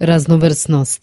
raznovrsnost